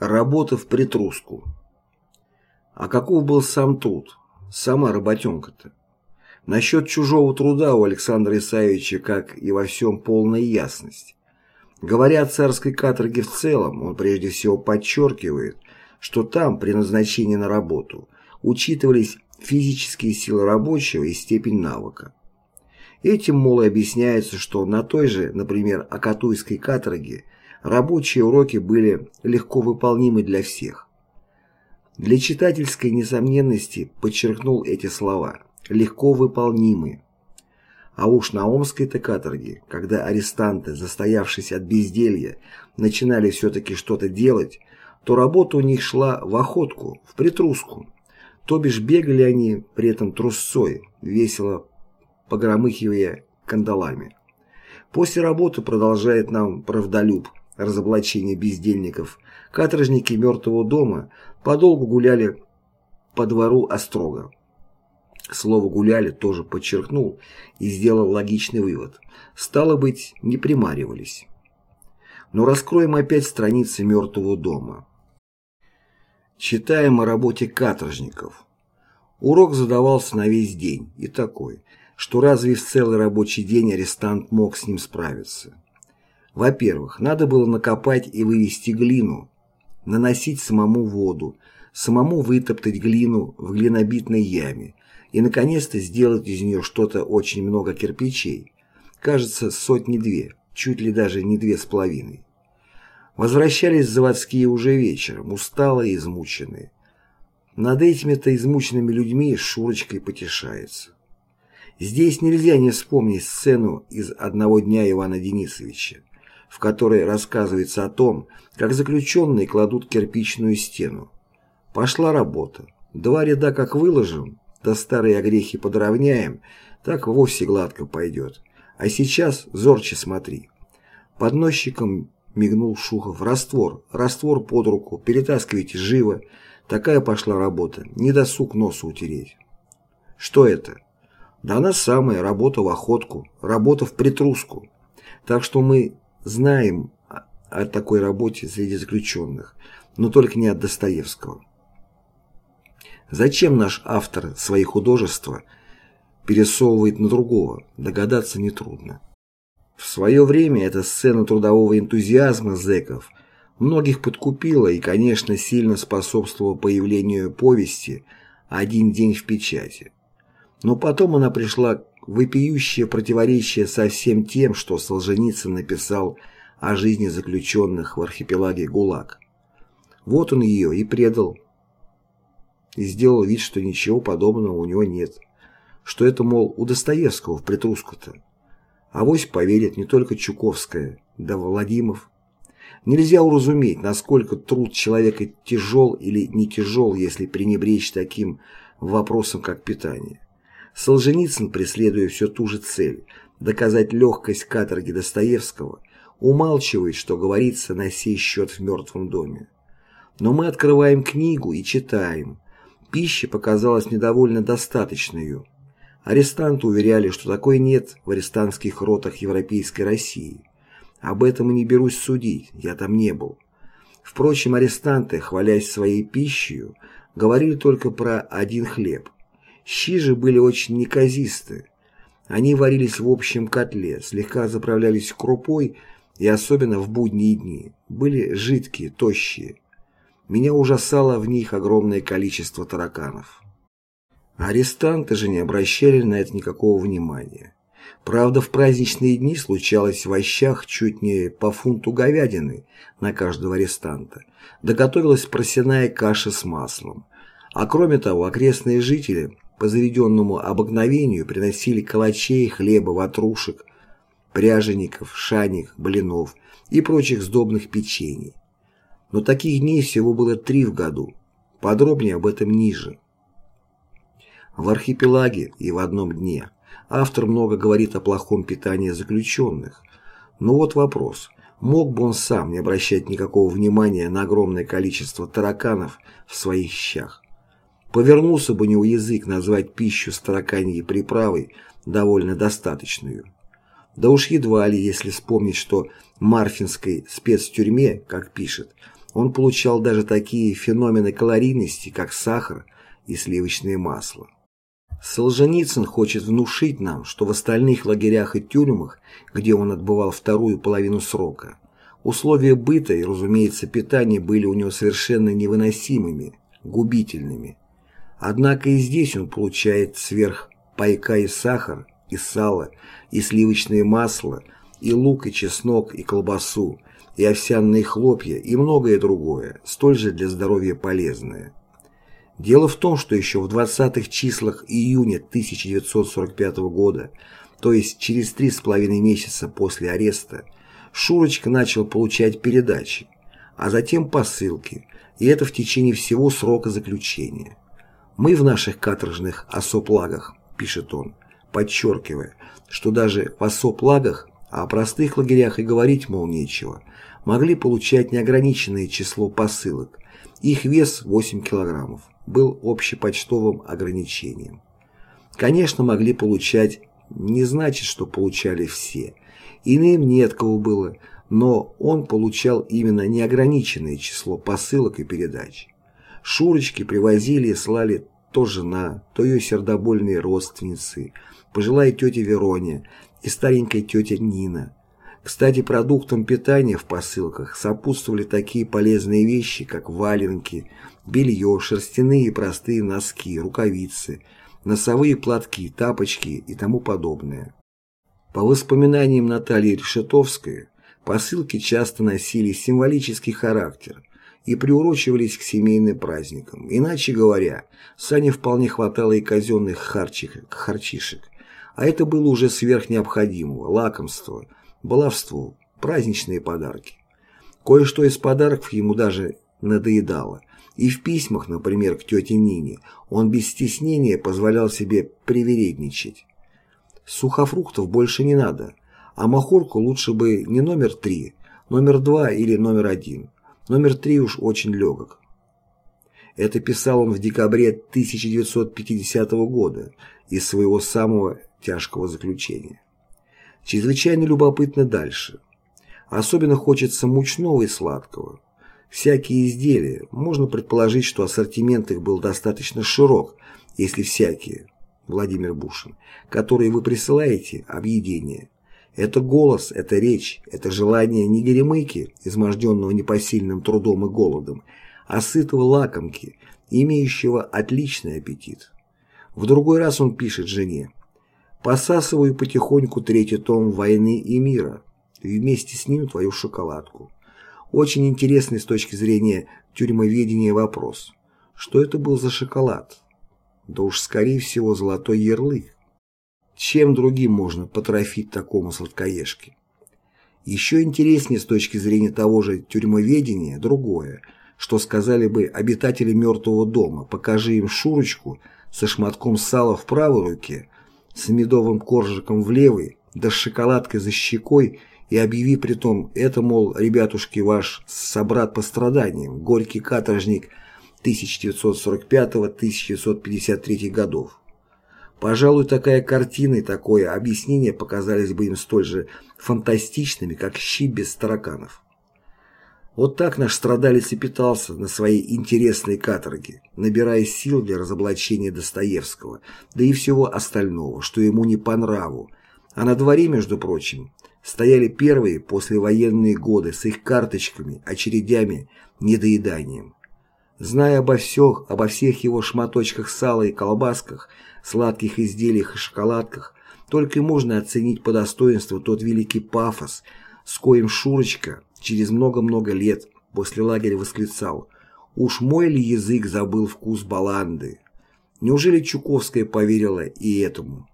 Работа в притруску. А каков был сам труд? Сама работенка-то? Насчет чужого труда у Александра Исаевича, как и во всем, полная ясность. Говоря о царской каторге в целом, он прежде всего подчеркивает, что там, при назначении на работу, учитывались физические силы рабочего и степень навыка. Этим, мол, и объясняется, что на той же, например, Акатуйской каторге рабочие уроки были легко выполнимы для всех. Для читательской несомненности подчеркнул эти слова «легко выполнимы». А уж на Омской-то каторге, когда арестанты, застоявшись от безделья, начинали все-таки что-то делать, то работа у них шла в охотку, в притруску. То бишь бегали они при этом трусцой, весело погромыхивая кандалами. После работы продолжает нам правдолюб разоблачение бездельников, каторжники мертвого дома подолгу гуляли по двору Острога. Слово «гуляли» тоже подчеркнул и сделал логичный вывод. Стало быть, не примаривались. Но раскроем опять страницы мертвого дома. Читаем о работе каторжников. Урок задавался на весь день и такой, что разве в целый рабочий день арестант мог с ним справиться. Во-первых, надо было накопать и вывести глину, наносить самому воду, самому вытоптать глину в глинобитной яме и, наконец-то, сделать из нее что-то очень много кирпичей. Кажется, сотни-две, чуть ли даже не две с половиной. Возвращались заводские уже вечером, усталые и измученные. Над этими-то измученными людьми Шурочкой потешается. Здесь нельзя не вспомнить сцену из «Одного дня Ивана Денисовича», в которой рассказывается о том, как заключенные кладут кирпичную стену. Пошла работа. Два ряда как выложим, да старые огрехи подровняем, так вовсе гладко пойдет. А сейчас зорче смотри. Подносчиком мигнул Шухов. Раствор, раствор под руку, перетаскивайте живо. Такая пошла работа, не досуг носу утереть. Что это? Да она самая, работа в охотку, работа в притруску. Так что мы знаем о такой работе среди заключенных, но только не от Достоевского. Зачем наш автор свои художества пересовывает на другого, догадаться нетрудно. В свое время эта сцена трудового энтузиазма зэков многих подкупила и, конечно, сильно способствовала появлению повести «Один день в печати». Но потом она пришла вопиющее противоречие со всем тем, что Солженицын написал о жизни заключенных в архипелаге ГУЛАГ. Вот он ее и предал, и сделал вид, что ничего подобного у него нет, что это, мол, у Достоевского в притруску-то. Авось поверит не только Чуковская, да Владимов. Нельзя уразуметь, насколько труд человека тяжел или не тяжел, если пренебречь таким вопросом, как питание. Солженицын, преследуя все ту же цель – доказать легкость каторги Достоевского, умалчивает, что говорится на сей счет в «Мертвом доме». Но мы открываем книгу и читаем. Пища показалась недовольно достаточной. Арестанты уверяли, что такой нет в арестантских ротах Европейской России. Об этом и не берусь судить, я там не был. Впрочем, арестанты, хвалясь своей пищей, говорили только про один хлеб – Щи же были очень неказисты. Они варились в общем котле, слегка заправлялись крупой и особенно в будние дни. Были жидкие, тощие. Меня ужасало в них огромное количество тараканов. Арестанты же не обращали на это никакого внимания. Правда, в праздничные дни случалось в ощах чуть не по фунту говядины на каждого арестанта. Доготовилась просяная каша с маслом. А кроме того, окрестные жители по заведенному обыкновению приносили калачей, хлеба, ватрушек, пряжеников, шаник, блинов и прочих сдобных печений. Но таких дней всего было три в году. Подробнее об этом ниже. В архипелаге и в одном дне автор много говорит о плохом питании заключенных. Но вот вопрос, мог бы он сам не обращать никакого внимания на огромное количество тараканов в своих щах? Повернулся бы у него язык назвать пищу с приправой довольно достаточную. Да уж едва ли, если вспомнить, что в Марфинской спецтюрьме, как пишет, он получал даже такие феномены калорийности, как сахар и сливочное масло. Солженицын хочет внушить нам, что в остальных лагерях и тюрьмах, где он отбывал вторую половину срока, условия быта и, разумеется, питания были у него совершенно невыносимыми, губительными. Однако и здесь он получает сверх пайка и сахар, и сало, и сливочное масло, и лук, и чеснок, и колбасу, и овсяные хлопья, и многое другое, столь же для здоровья полезное. Дело в том, что еще в 20-х числах июня 1945 года, то есть через три с половиной месяца после ареста, Шурочка начал получать передачи, а затем посылки, и это в течение всего срока заключения. «Мы в наших каторжных осоплагах», – пишет он, подчеркивая, что даже в осоплагах, а о простых лагерях и говорить, мол, нечего, могли получать неограниченное число посылок, их вес 8 килограммов был общепочтовым ограничением. Конечно, могли получать, не значит, что получали все. Иным нет кого было, но он получал именно неограниченное число посылок и передач. Шурочки привозили и слали то жена, то ее сердобольные родственницы, пожилая тетя Верония и старенькая тетя Нина. Кстати, продуктам питания в посылках сопутствовали такие полезные вещи, как валенки, белье, шерстяные и простые носки, рукавицы, носовые платки, тапочки и тому подобное. По воспоминаниям Натальи Решетовской, посылки часто носили символический характер и приурочивались к семейным праздникам. Иначе говоря, Сане вполне хватало и казенных харчик, харчишек, а это было уже сверх необходимого, лакомство, баловство, праздничные подарки. Кое-что из подарков ему даже надоедало, и в письмах, например, к тете Нине, он без стеснения позволял себе привередничать. Сухофруктов больше не надо, а махорку лучше бы не номер три, номер два или номер один. Номер три уж очень легок. Это писал он в декабре 1950 года из своего самого тяжкого заключения. Чрезвычайно любопытно дальше. Особенно хочется мучного и сладкого. Всякие изделия, можно предположить, что ассортимент их был достаточно широк, если всякие, Владимир Бушин, которые вы присылаете, объедение. Это голос, это речь, это желание не горемыки, изможденного непосильным трудом и голодом, а сытого лакомки, имеющего отличный аппетит. В другой раз он пишет жене «Посасываю потихоньку третий том «Войны и мира» и вместе с ним твою шоколадку». Очень интересный с точки зрения тюрьмоведения вопрос. Что это был за шоколад? Да уж, скорее всего, золотой ярлык. Чем другим можно потрофить такому сладкоежке? Еще интереснее с точки зрения того же тюрьмоведения другое, что сказали бы обитатели мертвого дома, покажи им Шурочку со шматком сала в правой руке, с медовым коржиком в левой, да с шоколадкой за щекой и объяви при том, это, мол, ребятушки, ваш собрат по страданиям, горький каторжник 1945-1953 годов. Пожалуй, такая картина и такое объяснение показались бы им столь же фантастичными, как щи без тараканов. Вот так наш страдалец и питался на своей интересной каторге, набирая сил для разоблачения Достоевского, да и всего остального, что ему не по нраву. А на дворе, между прочим, стояли первые послевоенные годы с их карточками, очередями, недоеданием. Зная обо всех, обо всех его шматочках сала и колбасках, сладких изделиях и шоколадках, только и можно оценить по достоинству тот великий пафос, с коим Шурочка через много-много лет после лагеря восклицал «Уж мой ли язык забыл вкус баланды?» Неужели Чуковская поверила и этому?